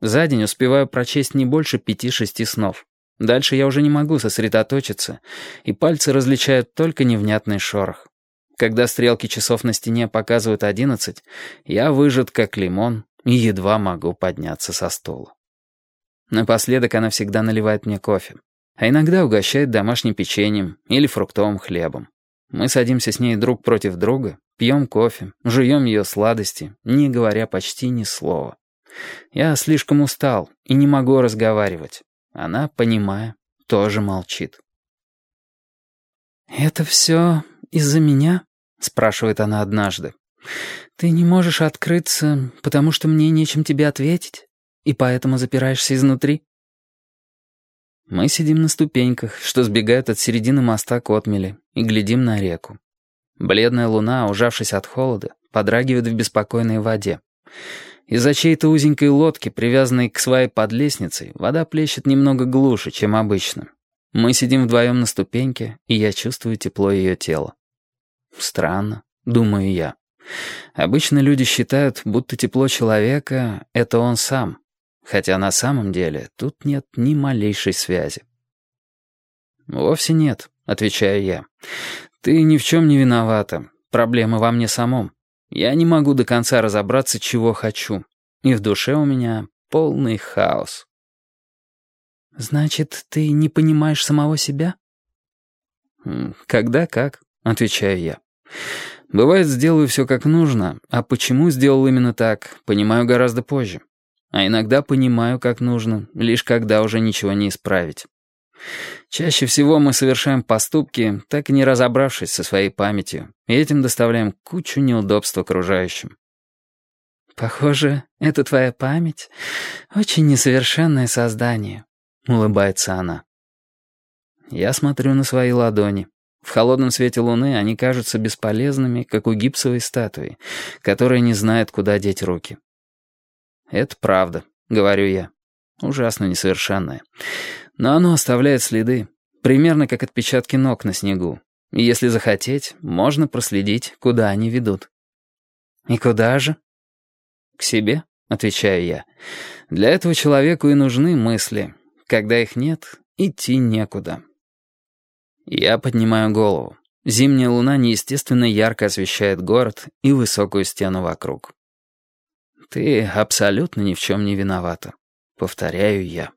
За день успеваю прочесть не больше пяти-шести снов. Дальше я уже не могу сосредоточиться, и пальцы различают только невнятный шорох. Когда стрелки часов на стене показывают одиннадцать, я выжат как лимон и едва могу подняться со стула. Напоследок она всегда наливает мне кофе, а иногда угощает домашним печеньем или фруктовым хлебом. Мы садимся с ней друг против друга, пьем кофе, жуем ее сладости, не говоря почти ни слова. Я слишком устал и не могу разговаривать. Она, понимая, тоже молчит. «Это все из-за меня?» — спрашивает она однажды. «Ты не можешь открыться, потому что мне нечем тебе ответить, и поэтому запираешься изнутри?» Мы сидим на ступеньках, что сбегают от середины моста к отмели, и глядим на реку. Бледная луна, ужавшись от холода, подрагивает в беспокойной воде. Из-за чьей-то узенькой лодки, привязанной к свае под лестницей, вода плещет немного глуше, чем обычно. Мы сидим вдвоем на ступеньке, и я чувствую тепло ее тела. Странно, думаю я. Обычно люди считают, будто тепло человека — это он сам, хотя на самом деле тут нет ни малейшей связи. «Вовсе нет», — отвечаю я. «Ты ни в чем не виновата. Проблема во мне самом. Я не могу до конца разобраться, чего хочу. И в душе у меня полный хаос. «Значит, ты не понимаешь самого себя?» «Когда как», — отвечаю я. «Бывает, сделаю все как нужно, а почему сделал именно так, понимаю гораздо позже. А иногда понимаю, как нужно, лишь когда уже ничего не исправить. Чаще всего мы совершаем поступки, так и не разобравшись со своей памятью, и этим доставляем кучу неудобств окружающим. «Похоже, это твоя память — очень несовершенное создание», — улыбается она. Я смотрю на свои ладони. В холодном свете луны они кажутся бесполезными, как у гипсовой статуи, которая не знает, куда деть руки. «Это правда», — говорю я. «Ужасно несовершенное. Но оно оставляет следы, примерно как отпечатки ног на снегу. И если захотеть, можно проследить, куда они ведут. «И куда же?» «К себе», — отвечаю я. «Для этого человеку и нужны мысли. Когда их нет, идти некуда». Я поднимаю голову. Зимняя луна неестественно ярко освещает город и высокую стену вокруг. «Ты абсолютно ни в чем не виновата», — повторяю я.